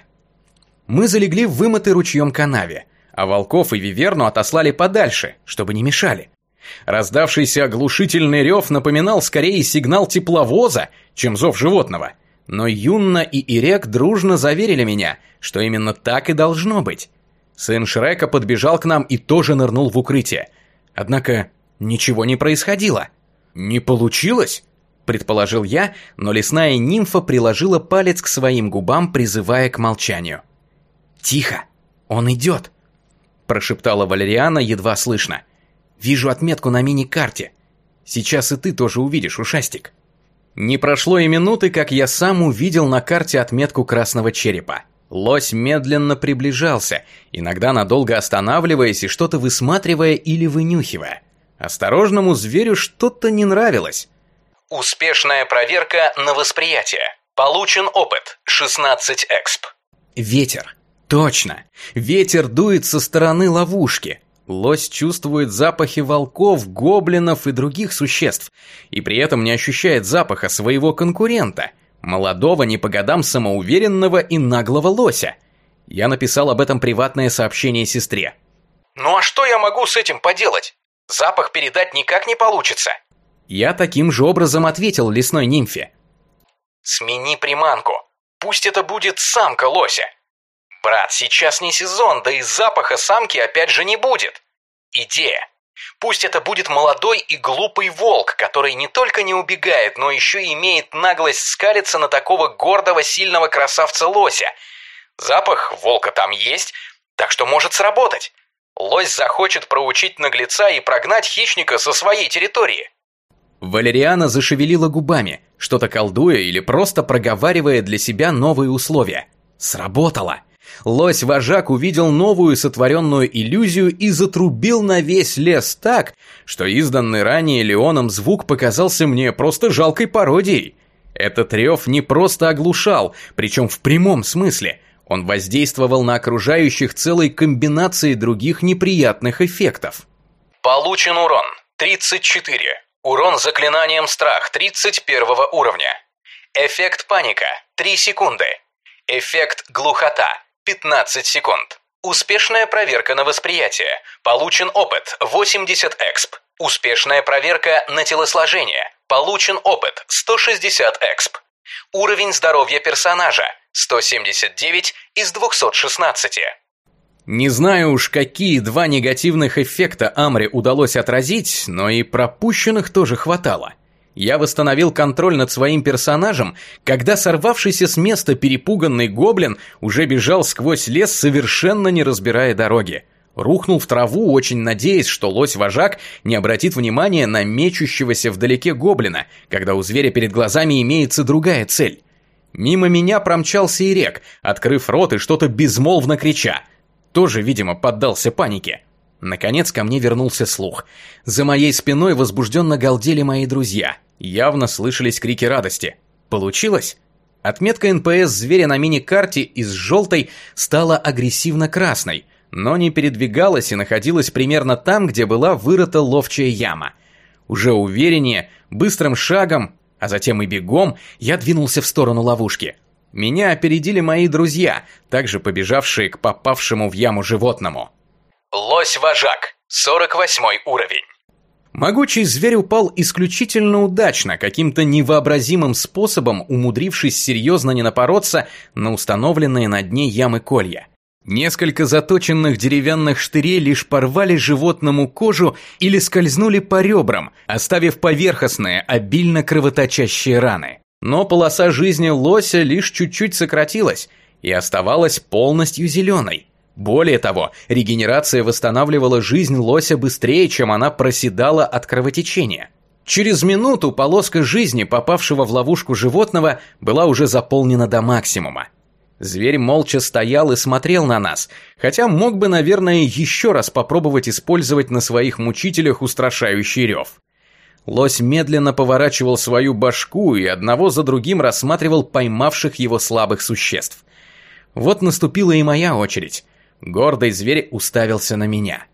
Мы залегли в вымытой ручьем канаве, а волков и виверну отослали подальше, чтобы не мешали. Раздавшийся оглушительный рев напоминал скорее сигнал тепловоза, чем зов животного. Но Юнна и Ирек дружно заверили меня, что именно так и должно быть. Сын Шрека подбежал к нам и тоже нырнул в укрытие. Однако ничего не происходило. «Не получилось?» – предположил я, но лесная нимфа приложила палец к своим губам, призывая к молчанию. «Тихо! Он идет!» – прошептала Валериана едва слышно. Вижу отметку на мини-карте. Сейчас и ты тоже увидишь, ушастик. Не прошло и минуты, как я сам увидел на карте отметку красного черепа. Лось медленно приближался, иногда надолго останавливаясь и что-то высматривая или вынюхивая. Осторожному зверю что-то не нравилось. Успешная проверка на восприятие. Получен опыт 16 эксп. Ветер. Точно. Ветер дует со стороны ловушки. Лось чувствует запахи волков, гоблинов и других существ, и при этом не ощущает запаха своего конкурента, молодого не по годам самоуверенного и наглого лося. Я написал об этом приватное сообщение сестре. «Ну а что я могу с этим поделать? Запах передать никак не получится». Я таким же образом ответил лесной нимфе. «Смени приманку. Пусть это будет самка лося. Брат, сейчас не сезон, да и запаха самки опять же не будет. Идея. Пусть это будет молодой и глупый волк, который не только не убегает, но еще и имеет наглость скалиться на такого гордого, сильного красавца-лося. Запах волка там есть, так что может сработать. Лось захочет проучить наглеца и прогнать хищника со своей территории. Валериана зашевелила губами, что-то колдуя или просто проговаривая для себя новые условия. Сработало. Лось-вожак увидел новую сотворенную иллюзию и затрубил на весь лес так, что изданный ранее Леоном звук показался мне просто жалкой пародией. Этот рев не просто оглушал, причем в прямом смысле. Он воздействовал на окружающих целой комбинацией других неприятных эффектов. Получен урон 34. Урон заклинанием страх 31 уровня. Эффект паника 3 секунды. Эффект глухота 15 секунд. Успешная проверка на восприятие. Получен опыт 80 эксп. Успешная проверка на телосложение. Получен опыт 160 эксп. Уровень здоровья персонажа 179 из 216. Не знаю уж, какие два негативных эффекта Амре удалось отразить, но и пропущенных тоже хватало. Я восстановил контроль над своим персонажем, когда сорвавшийся с места перепуганный гоблин уже бежал сквозь лес, совершенно не разбирая дороги. Рухнул в траву, очень надеясь, что лось-вожак не обратит внимания на мечущегося вдалеке гоблина, когда у зверя перед глазами имеется другая цель. Мимо меня промчался Ирек, открыв рот и что-то безмолвно крича. Тоже, видимо, поддался панике. Наконец ко мне вернулся слух. За моей спиной возбужденно галдели мои друзья. Явно слышались крики радости. Получилось? Отметка НПС зверя на мини-карте из желтой стала агрессивно-красной, но не передвигалась и находилась примерно там, где была вырыта ловчая яма. Уже увереннее, быстрым шагом, а затем и бегом, я двинулся в сторону ловушки. Меня опередили мои друзья, также побежавшие к попавшему в яму животному. Лось-вожак, 48 уровень. Могучий зверь упал исключительно удачно, каким-то невообразимым способом умудрившись серьезно не напороться на установленные на дне ямы колья. Несколько заточенных деревянных штырей лишь порвали животному кожу или скользнули по ребрам, оставив поверхностные, обильно кровоточащие раны. Но полоса жизни лося лишь чуть-чуть сократилась и оставалась полностью зеленой. Более того, регенерация восстанавливала жизнь лося быстрее, чем она проседала от кровотечения. Через минуту полоска жизни, попавшего в ловушку животного, была уже заполнена до максимума. Зверь молча стоял и смотрел на нас, хотя мог бы, наверное, еще раз попробовать использовать на своих мучителях устрашающий рев. Лось медленно поворачивал свою башку и одного за другим рассматривал поймавших его слабых существ. Вот наступила и моя очередь. Гордый зверь уставился на меня.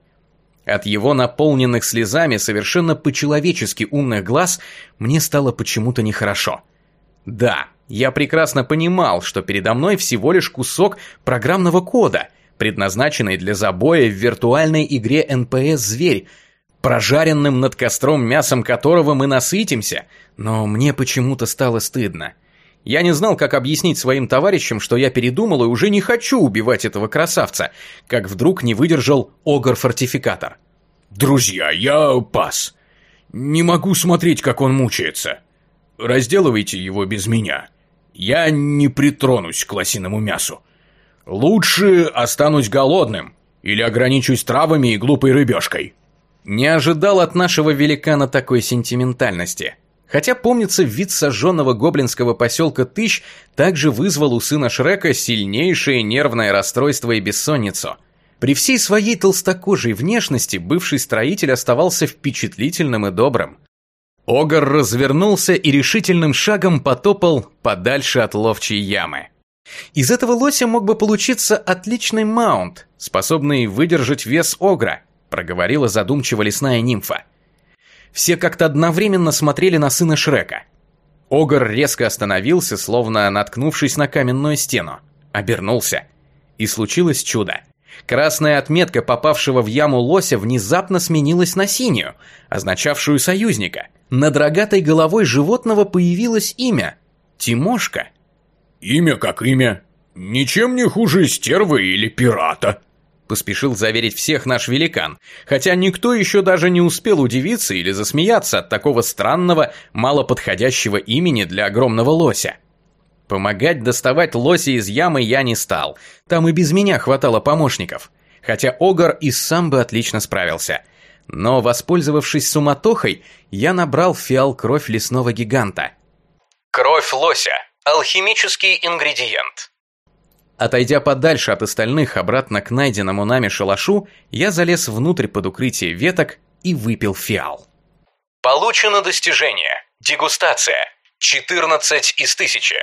От его наполненных слезами совершенно по-человечески умных глаз мне стало почему-то нехорошо. Да, я прекрасно понимал, что передо мной всего лишь кусок программного кода, предназначенный для забоя в виртуальной игре NPS «Зверь», прожаренным над костром мясом которого мы насытимся, но мне почему-то стало стыдно. Я не знал, как объяснить своим товарищам, что я передумал и уже не хочу убивать этого красавца, как вдруг не выдержал Огр-фортификатор. «Друзья, я пас. Не могу смотреть, как он мучается. Разделывайте его без меня. Я не притронусь к лосиному мясу. Лучше останусь голодным или ограничусь травами и глупой рыбешкой». Не ожидал от нашего великана такой сентиментальности. Хотя, помнится, вид сожженного гоблинского поселка Тыщ также вызвал у сына Шрека сильнейшее нервное расстройство и бессонницу. При всей своей толстокожей внешности бывший строитель оставался впечатлительным и добрым. Огар развернулся и решительным шагом потопал подальше от ловчей ямы. Из этого лося мог бы получиться отличный маунт, способный выдержать вес Огра, проговорила задумчиво лесная нимфа. Все как-то одновременно смотрели на сына Шрека. Огр резко остановился, словно наткнувшись на каменную стену. Обернулся. И случилось чудо. Красная отметка попавшего в яму лося внезапно сменилась на синюю, означавшую союзника. Над рогатой головой животного появилось имя – Тимошка. «Имя как имя. Ничем не хуже стервы или пирата», Поспешил заверить всех наш великан, хотя никто еще даже не успел удивиться или засмеяться от такого странного, малоподходящего имени для огромного лося. Помогать доставать лося из ямы я не стал, там и без меня хватало помощников, хотя Огар и сам бы отлично справился. Но, воспользовавшись суматохой, я набрал фиал кровь лесного гиганта. Кровь лося. Алхимический ингредиент. Отойдя подальше от остальных обратно к найденному нами шалашу, я залез внутрь под укрытие веток и выпил фиал. Получено достижение. Дегустация. 14 из 1000.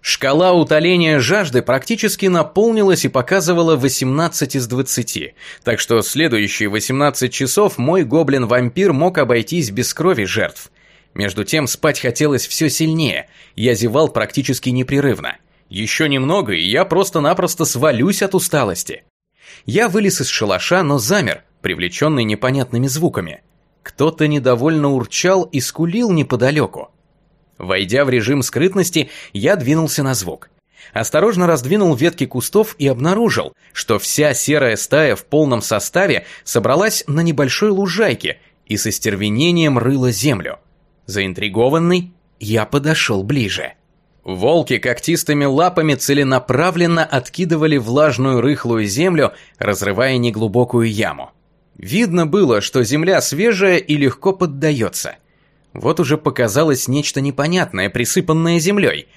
Шкала утоления жажды практически наполнилась и показывала 18 из 20, так что следующие 18 часов мой гоблин-вампир мог обойтись без крови жертв. Между тем спать хотелось все сильнее, я зевал практически непрерывно. Еще немного, и я просто-напросто свалюсь от усталости. Я вылез из шалаша, но замер, привлеченный непонятными звуками. Кто-то недовольно урчал и скулил неподалеку. Войдя в режим скрытности, я двинулся на звук. Осторожно раздвинул ветки кустов и обнаружил, что вся серая стая в полном составе собралась на небольшой лужайке и со стервенением рыла землю. Заинтригованный, я подошел ближе. Волки когтистыми лапами целенаправленно откидывали влажную рыхлую землю, разрывая неглубокую яму. Видно было, что земля свежая и легко поддается. Вот уже показалось нечто непонятное, присыпанное землей.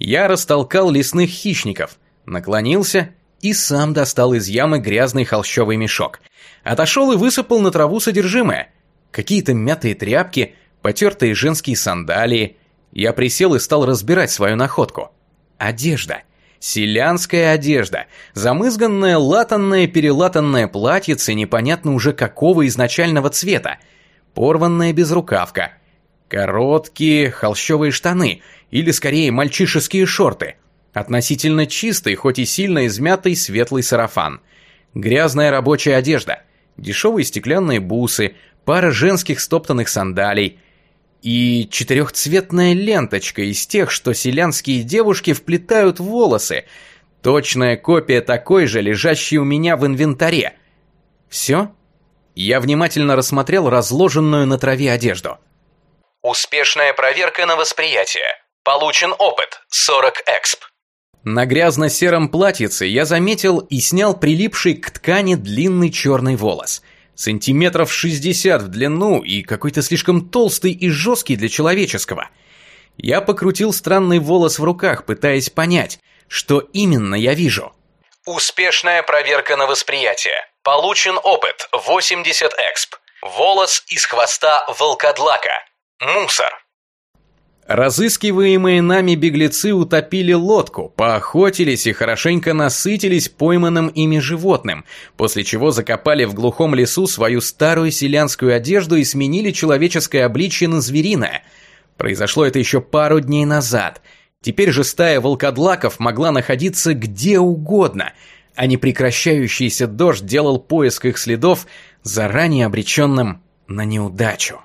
Я растолкал лесных хищников, наклонился и сам достал из ямы грязный холщовый мешок. Отошел и высыпал на траву содержимое. Какие-то мятые тряпки, потертые женские сандалии – Я присел и стал разбирать свою находку. Одежда. Селянская одежда. Замызганное, латанное, перелатанное платьице непонятно уже какого изначального цвета. Порванная безрукавка. Короткие холщовые штаны, или скорее мальчишеские шорты. Относительно чистый, хоть и сильно измятый светлый сарафан. Грязная рабочая одежда. Дешевые стеклянные бусы, пара женских стоптанных сандалий – и четырехцветная ленточка из тех, что селянские девушки вплетают в волосы. Точная копия такой же, лежащей у меня в инвентаре. Все? Я внимательно рассмотрел разложенную на траве одежду. Успешная проверка на восприятие. Получен опыт 40 эксп. На грязно-сером платьице я заметил и снял прилипший к ткани длинный черный волос – Сантиметров 60 в длину и какой-то слишком толстый и жесткий для человеческого. Я покрутил странный волос в руках, пытаясь понять, что именно я вижу. Успешная проверка на восприятие. Получен опыт 80 эксп. Волос из хвоста волкодлака. Мусор. Разыскиваемые нами беглецы утопили лодку, поохотились и хорошенько насытились пойманным ими животным, после чего закопали в глухом лесу свою старую селянскую одежду и сменили человеческое обличье на звериное. Произошло это еще пару дней назад. Теперь же стая волкодлаков могла находиться где угодно, а непрекращающийся дождь делал поиск их следов заранее обреченным на неудачу.